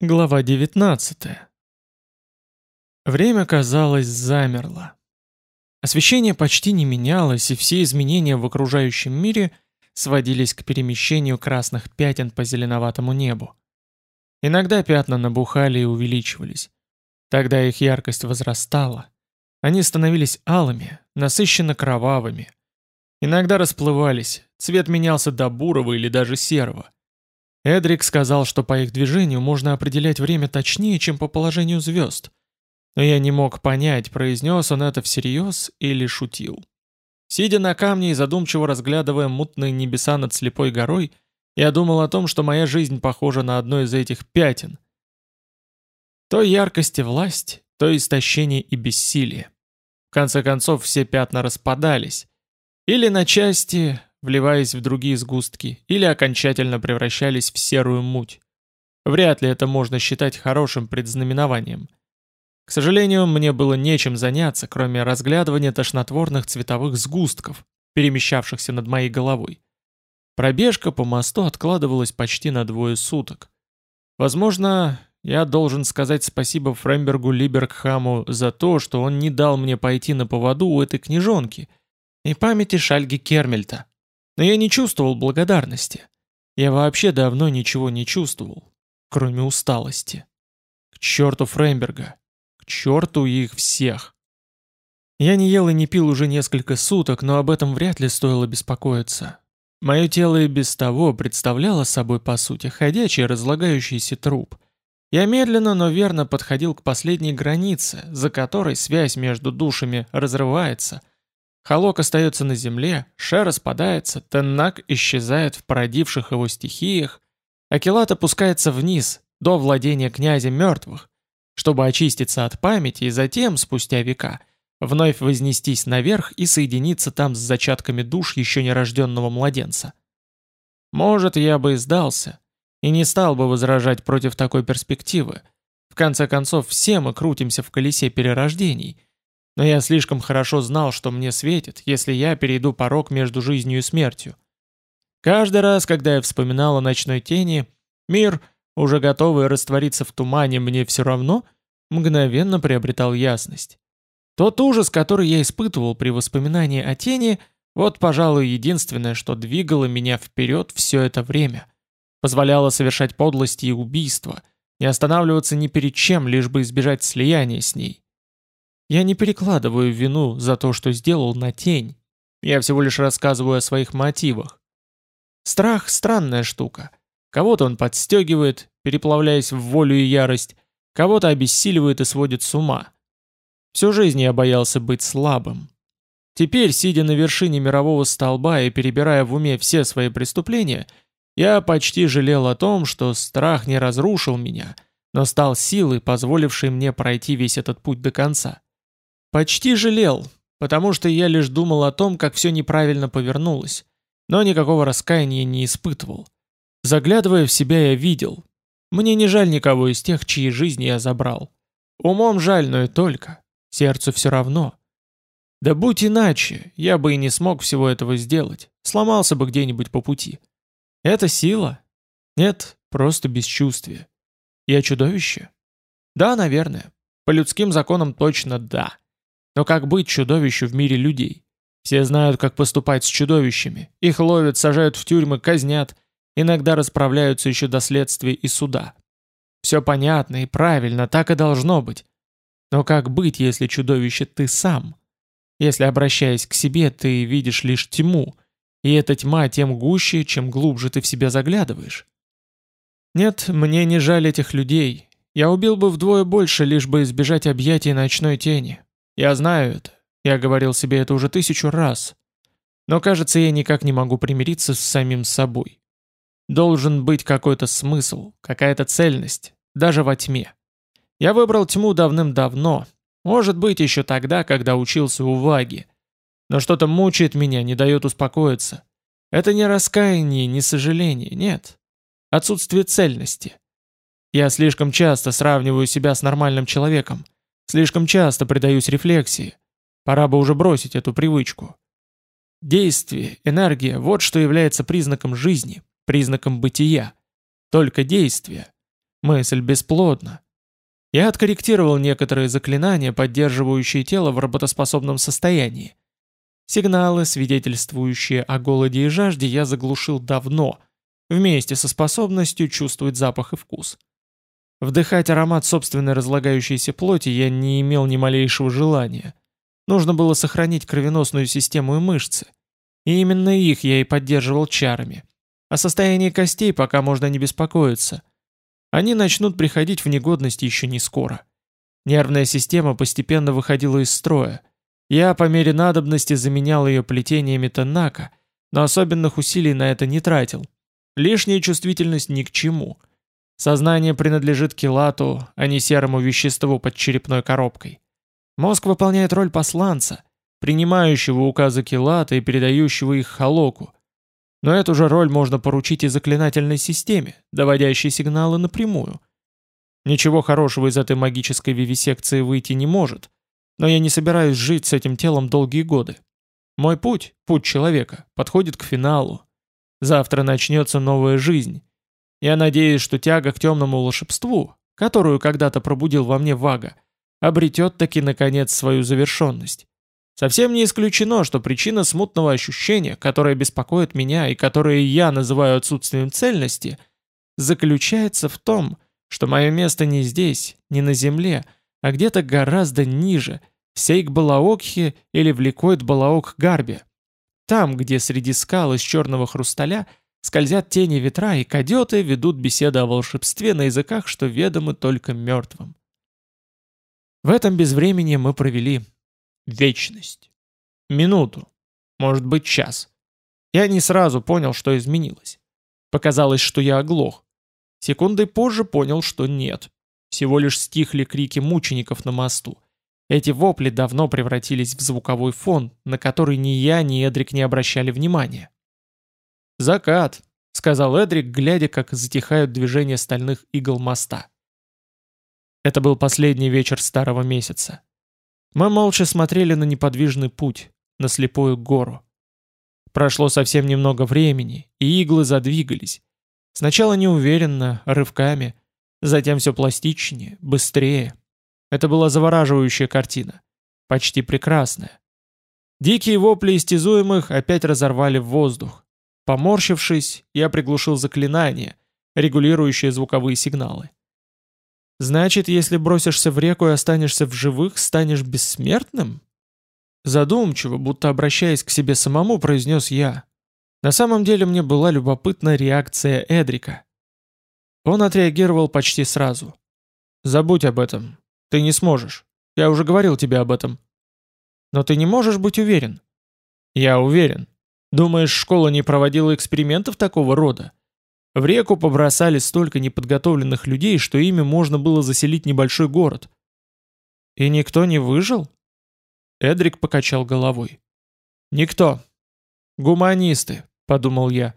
Глава 19. Время, казалось, замерло. Освещение почти не менялось, и все изменения в окружающем мире сводились к перемещению красных пятен по зеленоватому небу. Иногда пятна набухали и увеличивались. Тогда их яркость возрастала. Они становились алыми, насыщенно кровавыми. Иногда расплывались, цвет менялся до бурого или даже серого – Эдрик сказал, что по их движению можно определять время точнее, чем по положению звезд. Но я не мог понять, произнес он это всерьез или шутил. Сидя на камне и задумчиво разглядывая мутные небеса над слепой горой, я думал о том, что моя жизнь похожа на одно из этих пятен. То яркость и власть, то истощение и бессилие. В конце концов, все пятна распадались. Или на части, вливаясь в другие сгустки, или окончательно превращались в серую муть. Вряд ли это можно считать хорошим предзнаменованием. К сожалению, мне было нечем заняться, кроме разглядывания тошнотворных цветовых сгустков, перемещавшихся над моей головой. Пробежка по мосту откладывалась почти на двое суток. Возможно, я должен сказать спасибо Фрембергу Либергхаму за то, что он не дал мне пойти на поводу у этой книжонки и памяти Шальги Кермельта. Но я не чувствовал благодарности. Я вообще давно ничего не чувствовал, кроме усталости. К черту Фреймберга. К черту их всех. Я не ел и не пил уже несколько суток, но об этом вряд ли стоило беспокоиться. Мое тело и без того представляло собой, по сути, ходячий разлагающийся труп. Я медленно, но верно подходил к последней границе, за которой связь между душами разрывается, Халок остается на земле, Ше распадается, Теннак исчезает в породивших его стихиях, Акелат опускается вниз, до владения князя мертвых, чтобы очиститься от памяти и затем, спустя века, вновь вознестись наверх и соединиться там с зачатками душ еще нерожденного младенца. Может, я бы и сдался, и не стал бы возражать против такой перспективы. В конце концов, все мы крутимся в колесе перерождений — но я слишком хорошо знал, что мне светит, если я перейду порог между жизнью и смертью. Каждый раз, когда я вспоминал о ночной тени, мир, уже готовый раствориться в тумане мне все равно, мгновенно приобретал ясность. Тот ужас, который я испытывал при воспоминании о тени, вот, пожалуй, единственное, что двигало меня вперед все это время. Позволяло совершать подлости и убийства, не останавливаться ни перед чем, лишь бы избежать слияния с ней. Я не перекладываю вину за то, что сделал на тень. Я всего лишь рассказываю о своих мотивах. Страх — странная штука. Кого-то он подстегивает, переплавляясь в волю и ярость, кого-то обессиливает и сводит с ума. Всю жизнь я боялся быть слабым. Теперь, сидя на вершине мирового столба и перебирая в уме все свои преступления, я почти жалел о том, что страх не разрушил меня, но стал силой, позволившей мне пройти весь этот путь до конца. Почти жалел, потому что я лишь думал о том, как все неправильно повернулось, но никакого раскаяния не испытывал. Заглядывая в себя, я видел. Мне не жаль никого из тех, чьи жизни я забрал. Умом жаль, но и только. Сердцу все равно. Да будь иначе, я бы и не смог всего этого сделать. Сломался бы где-нибудь по пути. Это сила? Нет, просто бесчувствие. Я чудовище? Да, наверное. По людским законам точно да. Но как быть чудовищу в мире людей? Все знают, как поступать с чудовищами. Их ловят, сажают в тюрьмы, казнят. Иногда расправляются еще до следствия и суда. Все понятно и правильно, так и должно быть. Но как быть, если чудовище ты сам? Если, обращаясь к себе, ты видишь лишь тьму, и эта тьма тем гуще, чем глубже ты в себя заглядываешь? Нет, мне не жаль этих людей. Я убил бы вдвое больше, лишь бы избежать объятий ночной тени. Я знаю это. Я говорил себе это уже тысячу раз. Но кажется, я никак не могу примириться с самим собой. Должен быть какой-то смысл, какая-то цельность, даже во тьме. Я выбрал тьму давным-давно, может быть, еще тогда, когда учился у Ваги. Но что-то мучает меня, не дает успокоиться. Это не раскаяние, не сожаление, нет. Отсутствие цельности. Я слишком часто сравниваю себя с нормальным человеком – Слишком часто предаюсь рефлексии. Пора бы уже бросить эту привычку. Действие, энергия – вот что является признаком жизни, признаком бытия. Только действие. Мысль бесплодна. Я откорректировал некоторые заклинания, поддерживающие тело в работоспособном состоянии. Сигналы, свидетельствующие о голоде и жажде, я заглушил давно, вместе со способностью чувствовать запах и вкус. Вдыхать аромат собственной разлагающейся плоти я не имел ни малейшего желания. Нужно было сохранить кровеносную систему и мышцы. И именно их я и поддерживал чарами. О состоянии костей пока можно не беспокоиться. Они начнут приходить в негодность еще не скоро. Нервная система постепенно выходила из строя. Я по мере надобности заменял ее плетениями Танака, но особенных усилий на это не тратил. Лишняя чувствительность ни к чему. Сознание принадлежит килату, а не серому веществу под черепной коробкой. Мозг выполняет роль посланца, принимающего указы килата и передающего их Халоку, но эту же роль можно поручить и заклинательной системе, доводящей сигналы напрямую. Ничего хорошего из этой магической вивисекции выйти не может, но я не собираюсь жить с этим телом долгие годы. Мой путь, путь человека, подходит к финалу. Завтра начнется новая жизнь. Я надеюсь, что тяга к темному волшебству, которую когда-то пробудил во мне Вага, обретет таки наконец свою завершенность. Совсем не исключено, что причина смутного ощущения, которое беспокоит меня и которое я называю отсутствием цельности, заключается в том, что мое место не здесь, не на земле, а где-то гораздо ниже, в Сейк-Балаокхе или в Ликойт-Балаок-Гарбе. Там, где среди скал из черного хрусталя скользят тени ветра и кадеты ведут беседы о волшебстве на языках, что ведомы только мертвым. В этом безвремени мы провели Вечность. Минуту. Может быть, час. Я не сразу понял, что изменилось. Показалось, что я оглох. Секундой позже понял, что нет. Всего лишь стихли крики мучеников на мосту. Эти вопли давно превратились в звуковой фон, на который ни я, ни Эдрик не обращали внимания. «Закат», — сказал Эдрик, глядя, как затихают движения стальных игл моста. Это был последний вечер старого месяца. Мы молча смотрели на неподвижный путь, на слепую гору. Прошло совсем немного времени, и иглы задвигались. Сначала неуверенно, рывками, затем все пластичнее, быстрее. Это была завораживающая картина. Почти прекрасная. Дикие вопли истязуемых опять разорвали воздух. Поморщившись, я приглушил заклинание, регулирующее звуковые сигналы. Значит, если бросишься в реку и останешься в живых, станешь бессмертным? Задумчиво, будто обращаясь к себе самому, произнес я. На самом деле мне была любопытна реакция Эдрика. Он отреагировал почти сразу. «Забудь об этом. Ты не сможешь. Я уже говорил тебе об этом». «Но ты не можешь быть уверен». «Я уверен. Думаешь, школа не проводила экспериментов такого рода? В реку побросали столько неподготовленных людей, что ими можно было заселить небольшой город. И никто не выжил? Эдрик покачал головой. Никто. Гуманисты, подумал я.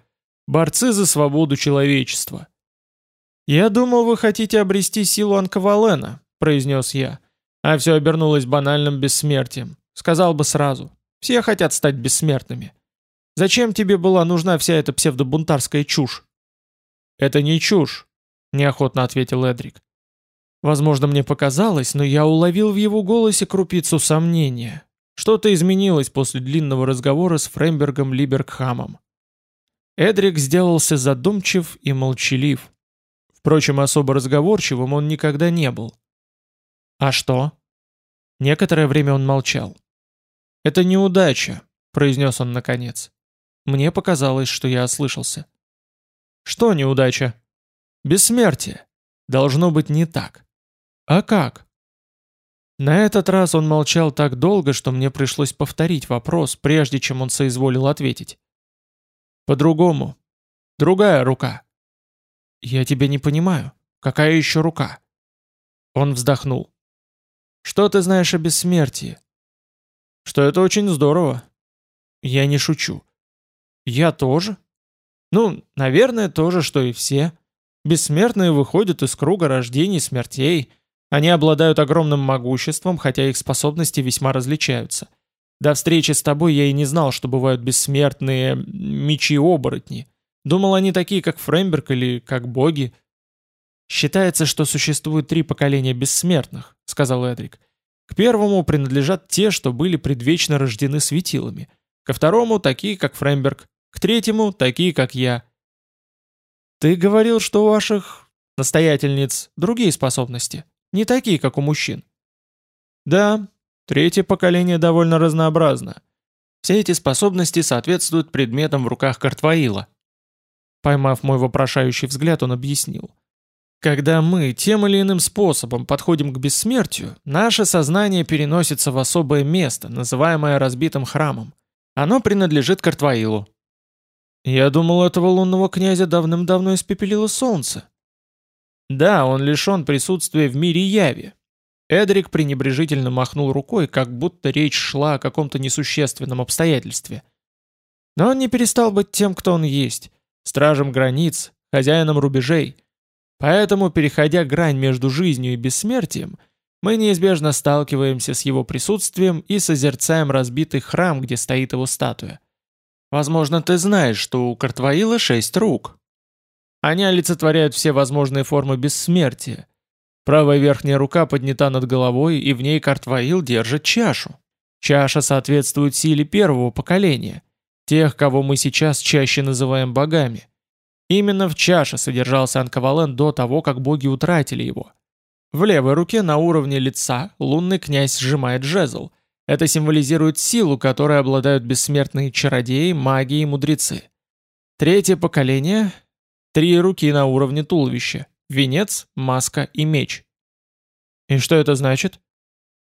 Борцы за свободу человечества. «Я думал, вы хотите обрести силу Анкавалена», — произнес я. А все обернулось банальным бессмертием. Сказал бы сразу. Все хотят стать бессмертными. Зачем тебе была нужна вся эта псевдобунтарская чушь? «Это не чушь», — неохотно ответил Эдрик. Возможно, мне показалось, но я уловил в его голосе крупицу сомнения. Что-то изменилось после длинного разговора с Фрембергом Либергхамом. Эдрик сделался задумчив и молчалив. Впрочем, особо разговорчивым он никогда не был. «А что?» Некоторое время он молчал. «Это неудача», — произнес он наконец. Мне показалось, что я ослышался. Что неудача? Бессмертие. Должно быть не так. А как? На этот раз он молчал так долго, что мне пришлось повторить вопрос, прежде чем он соизволил ответить. По-другому. Другая рука. Я тебя не понимаю. Какая еще рука? Он вздохнул. Что ты знаешь о бессмертии? Что это очень здорово. Я не шучу. Я тоже? Ну, наверное, то же, что и все. Бессмертные выходят из круга рождений и смертей. Они обладают огромным могуществом, хотя их способности весьма различаются. До встречи с тобой я и не знал, что бывают бессмертные мечи-оборотни. Думал, они такие, как Фреймберг или как боги. «Считается, что существует три поколения бессмертных», — сказал Эдрик. «К первому принадлежат те, что были предвечно рождены светилами. Ко второму — такие, как Фреймберг. К третьему — такие, как я». «Ты говорил, что у ваших настоятельниц другие способности, не такие, как у мужчин». «Да, третье поколение довольно разнообразно. Все эти способности соответствуют предметам в руках Картваила». Поймав мой вопрошающий взгляд, он объяснил. Когда мы тем или иным способом подходим к бессмертию, наше сознание переносится в особое место, называемое разбитым храмом. Оно принадлежит Картваилу. Я думал, этого лунного князя давным-давно испепелило солнце. Да, он лишен присутствия в мире яви. Эдрик пренебрежительно махнул рукой, как будто речь шла о каком-то несущественном обстоятельстве. Но он не перестал быть тем, кто он есть, стражем границ, хозяином рубежей, Поэтому, переходя грань между жизнью и бессмертием, мы неизбежно сталкиваемся с его присутствием и созерцаем разбитый храм, где стоит его статуя. Возможно, ты знаешь, что у Картваила шесть рук. Они олицетворяют все возможные формы бессмертия. Правая верхняя рука поднята над головой, и в ней Картваил держит чашу. Чаша соответствует силе первого поколения, тех, кого мы сейчас чаще называем богами. Именно в чаше содержался Анкавален до того, как боги утратили его. В левой руке на уровне лица лунный князь сжимает жезл. Это символизирует силу, которой обладают бессмертные чародеи, маги и мудрецы. Третье поколение — три руки на уровне туловища, венец, маска и меч. И что это значит?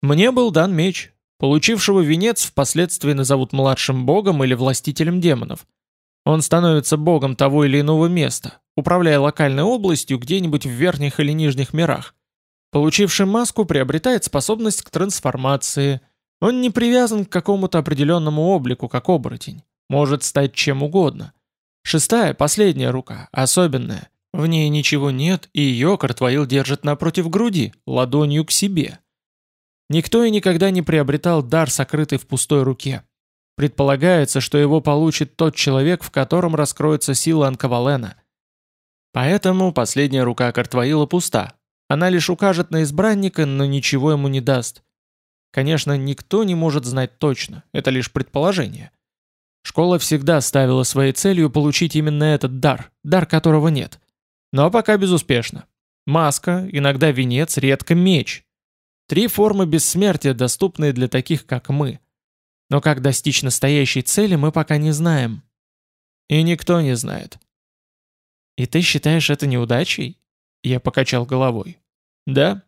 Мне был дан меч. Получившего венец впоследствии назовут младшим богом или властителем демонов — он становится богом того или иного места, управляя локальной областью где-нибудь в верхних или нижних мирах. Получивший маску приобретает способность к трансформации. Он не привязан к какому-то определенному облику, как оборотень. Может стать чем угодно. Шестая, последняя рука, особенная. В ней ничего нет, и ее Картваил держит напротив груди, ладонью к себе. Никто и никогда не приобретал дар, сокрытый в пустой руке. Предполагается, что его получит тот человек, в котором раскроется сила Анкавалена. Поэтому последняя рука Картваила пуста. Она лишь укажет на избранника, но ничего ему не даст. Конечно, никто не может знать точно, это лишь предположение. Школа всегда ставила своей целью получить именно этот дар, дар которого нет. Но пока безуспешно. Маска, иногда венец, редко меч. Три формы бессмертия, доступные для таких, как мы – но как достичь настоящей цели, мы пока не знаем. И никто не знает. И ты считаешь это неудачей? Я покачал головой. Да.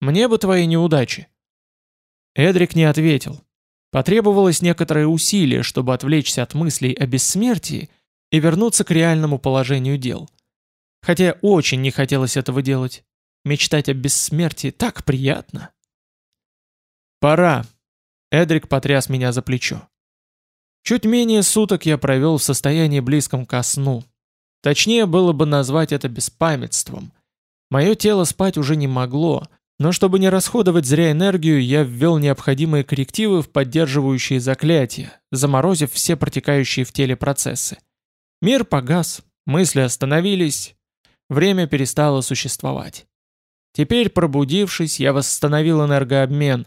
Мне бы твои неудачи. Эдрик не ответил. Потребовалось некоторое усилие, чтобы отвлечься от мыслей о бессмертии и вернуться к реальному положению дел. Хотя очень не хотелось этого делать. Мечтать о бессмертии так приятно. «Пора», Эдрик потряс меня за плечо. Чуть менее суток я провел в состоянии близком ко сну. Точнее было бы назвать это беспамятством. Мое тело спать уже не могло, но чтобы не расходовать зря энергию, я ввел необходимые коррективы в поддерживающие заклятия, заморозив все протекающие в теле процессы. Мир погас, мысли остановились, время перестало существовать. Теперь, пробудившись, я восстановил энергообмен,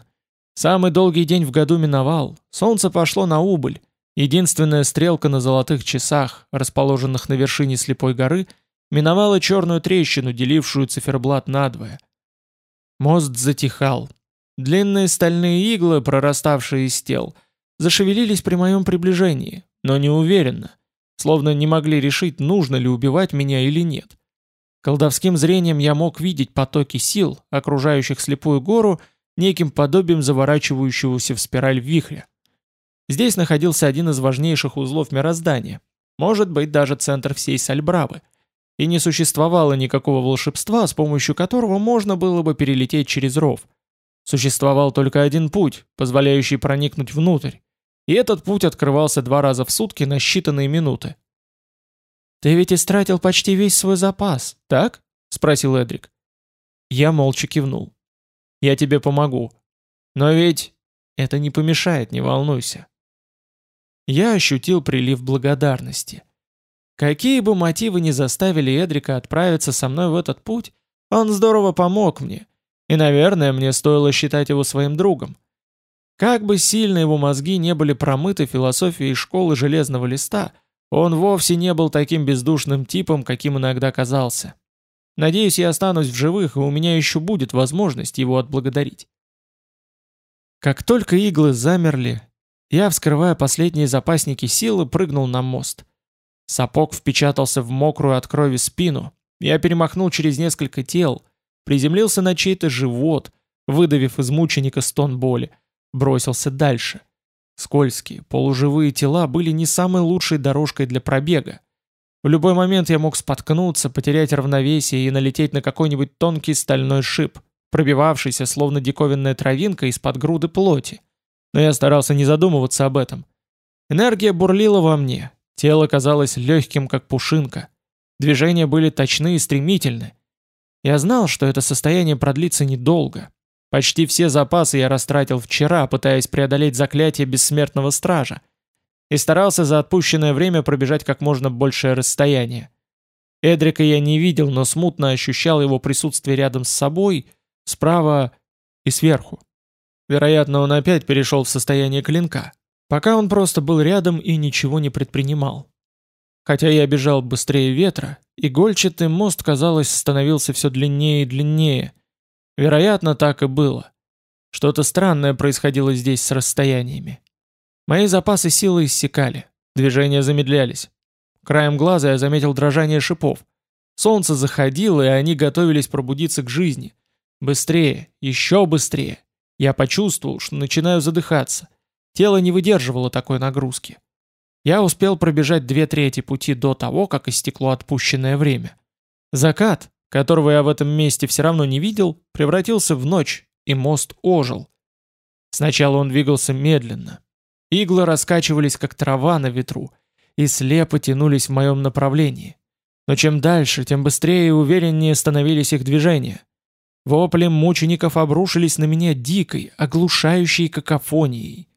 Самый долгий день в году миновал, солнце пошло на убыль. Единственная стрелка на золотых часах, расположенных на вершине слепой горы, миновала черную трещину, делившую циферблат надвое. Мост затихал. Длинные стальные иглы, прораставшие из тел, зашевелились при моем приближении, но неуверенно, словно не могли решить, нужно ли убивать меня или нет. Колдовским зрением я мог видеть потоки сил, окружающих слепую гору, неким подобием заворачивающегося в спираль вихря. Здесь находился один из важнейших узлов мироздания, может быть даже центр всей Сальбравы, и не существовало никакого волшебства, с помощью которого можно было бы перелететь через ров. Существовал только один путь, позволяющий проникнуть внутрь, и этот путь открывался два раза в сутки на считанные минуты. «Ты ведь истратил почти весь свой запас, так?» — спросил Эдрик. Я молча кивнул. Я тебе помогу. Но ведь это не помешает, не волнуйся. Я ощутил прилив благодарности. Какие бы мотивы ни заставили Эдрика отправиться со мной в этот путь, Он здорово помог мне, и, наверное, мне стоило считать его своим другом. Как бы сильно его мозги не были промыты философией школы железного листа, он вовсе не был таким бездушным типом, каким иногда казался. Надеюсь, я останусь в живых, и у меня еще будет возможность его отблагодарить. Как только иглы замерли, я, вскрывая последние запасники силы, прыгнул на мост. Сапог впечатался в мокрую от крови спину. Я перемахнул через несколько тел, приземлился на чей-то живот, выдавив из мученика стон боли, бросился дальше. Скользкие, полуживые тела были не самой лучшей дорожкой для пробега. В любой момент я мог споткнуться, потерять равновесие и налететь на какой-нибудь тонкий стальной шип пробивавшийся, словно диковинная травинка из-под груды плоти. Но я старался не задумываться об этом. Энергия бурлила во мне, тело казалось легким, как пушинка. Движения были точны и стремительны. Я знал, что это состояние продлится недолго. Почти все запасы я растратил вчера, пытаясь преодолеть заклятие бессмертного стража, и старался за отпущенное время пробежать как можно большее расстояние. Эдрика я не видел, но смутно ощущал его присутствие рядом с собой — справа и сверху. Вероятно, он опять перешел в состояние клинка. Пока он просто был рядом и ничего не предпринимал. Хотя я бежал быстрее ветра, игольчатый мост, казалось, становился все длиннее и длиннее. Вероятно, так и было. Что-то странное происходило здесь с расстояниями. Мои запасы силы иссякали, движения замедлялись. Краем глаза я заметил дрожание шипов. Солнце заходило, и они готовились пробудиться к жизни. Быстрее, еще быстрее. Я почувствовал, что начинаю задыхаться. Тело не выдерживало такой нагрузки. Я успел пробежать две трети пути до того, как истекло отпущенное время. Закат, которого я в этом месте все равно не видел, превратился в ночь, и мост ожил. Сначала он двигался медленно. Иглы раскачивались, как трава на ветру, и слепо тянулись в моем направлении. Но чем дальше, тем быстрее и увереннее становились их движения. Вопли мучеников обрушились на меня дикой, оглушающей какофонией.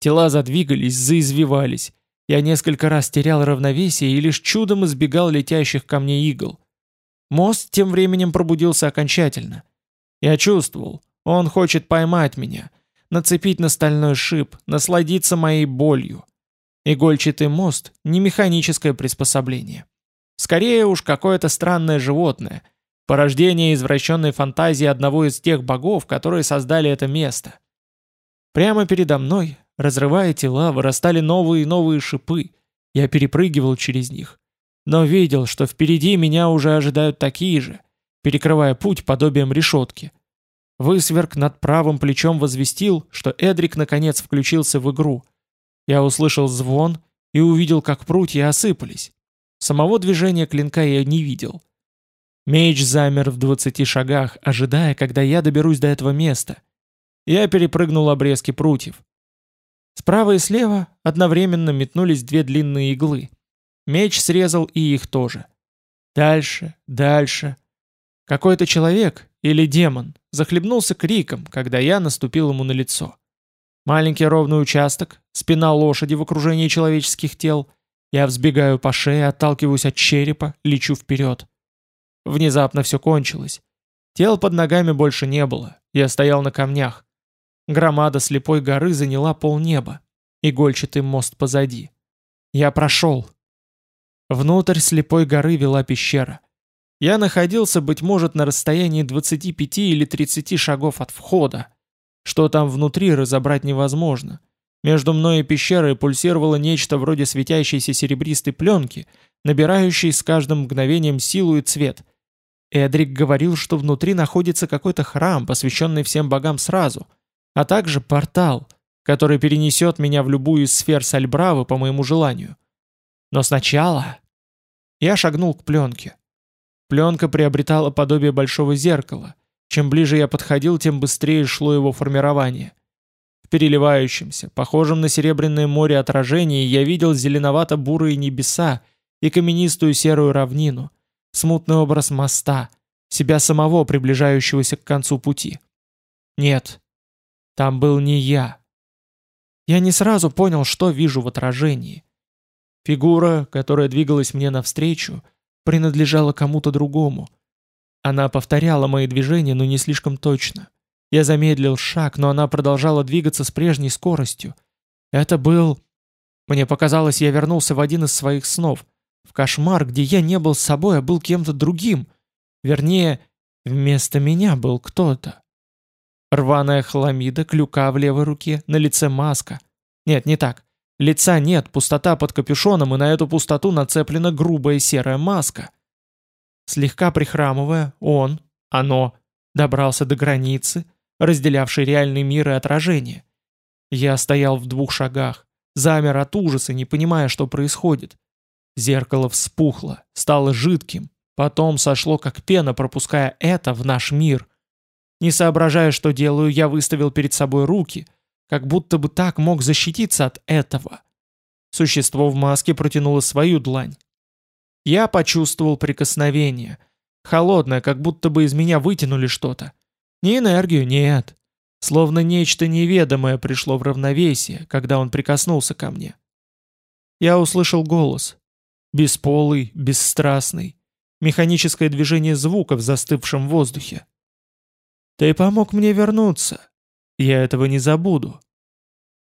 Тела задвигались, заизвивались. Я несколько раз терял равновесие и лишь чудом избегал летящих ко мне игл. Мост тем временем пробудился окончательно. Я чувствовал, он хочет поймать меня, нацепить на стальной шип, насладиться моей болью. Игольчатый мост — не механическое приспособление. Скорее уж какое-то странное животное — Порождение извращенной фантазии одного из тех богов, которые создали это место. Прямо передо мной, разрывая тела, вырастали новые и новые шипы. Я перепрыгивал через них. Но видел, что впереди меня уже ожидают такие же, перекрывая путь подобием решетки. Высверк над правым плечом возвестил, что Эдрик наконец включился в игру. Я услышал звон и увидел, как прутья осыпались. Самого движения клинка я не видел. Меч замер в двадцати шагах, ожидая, когда я доберусь до этого места. Я перепрыгнул обрезки прутьев. Справа и слева одновременно метнулись две длинные иглы. Меч срезал и их тоже. Дальше, дальше. Какой-то человек или демон захлебнулся криком, когда я наступил ему на лицо. Маленький ровный участок, спина лошади в окружении человеческих тел. Я взбегаю по шее, отталкиваюсь от черепа, лечу вперед. Внезапно все кончилось. Тел под ногами больше не было. Я стоял на камнях. Громада слепой горы заняла полнеба. Игольчатый мост позади. Я прошел. Внутрь слепой горы вела пещера. Я находился, быть может, на расстоянии 25 или 30 шагов от входа. Что там внутри, разобрать невозможно. Между мной и пещерой пульсировало нечто вроде светящейся серебристой пленки, набирающей с каждым мгновением силу и цвет — Эдрик говорил, что внутри находится какой-то храм, посвященный всем богам сразу, а также портал, который перенесет меня в любую из сфер Сальбравы по моему желанию. Но сначала... Я шагнул к пленке. Пленка приобретала подобие большого зеркала. Чем ближе я подходил, тем быстрее шло его формирование. В переливающемся, похожем на серебряное море отражении, я видел зеленовато-бурые небеса и каменистую серую равнину — смутный образ моста, себя самого, приближающегося к концу пути. Нет, там был не я. Я не сразу понял, что вижу в отражении. Фигура, которая двигалась мне навстречу, принадлежала кому-то другому. Она повторяла мои движения, но не слишком точно. Я замедлил шаг, но она продолжала двигаться с прежней скоростью. Это был... Мне показалось, я вернулся в один из своих снов. В кошмар, где я не был собой, а был кем-то другим. Вернее, вместо меня был кто-то. Рваная хламида, клюка в левой руке, на лице маска. Нет, не так. Лица нет, пустота под капюшоном, и на эту пустоту нацеплена грубая серая маска. Слегка прихрамывая, он, оно, добрался до границы, разделявшей реальный мир и отражение. Я стоял в двух шагах, замер от ужаса, не понимая, что происходит. Зеркало вспухло, стало жидким, потом сошло как пена, пропуская это в наш мир. Не соображая, что делаю, я выставил перед собой руки, как будто бы так мог защититься от этого. Существо в маске протянуло свою длань. Я почувствовал прикосновение. Холодное, как будто бы из меня вытянули что-то. Не энергию, нет. Словно нечто неведомое пришло в равновесие, когда он прикоснулся ко мне. Я услышал голос. Бесполый, бесстрастный. Механическое движение звука в застывшем воздухе. «Ты помог мне вернуться. Я этого не забуду.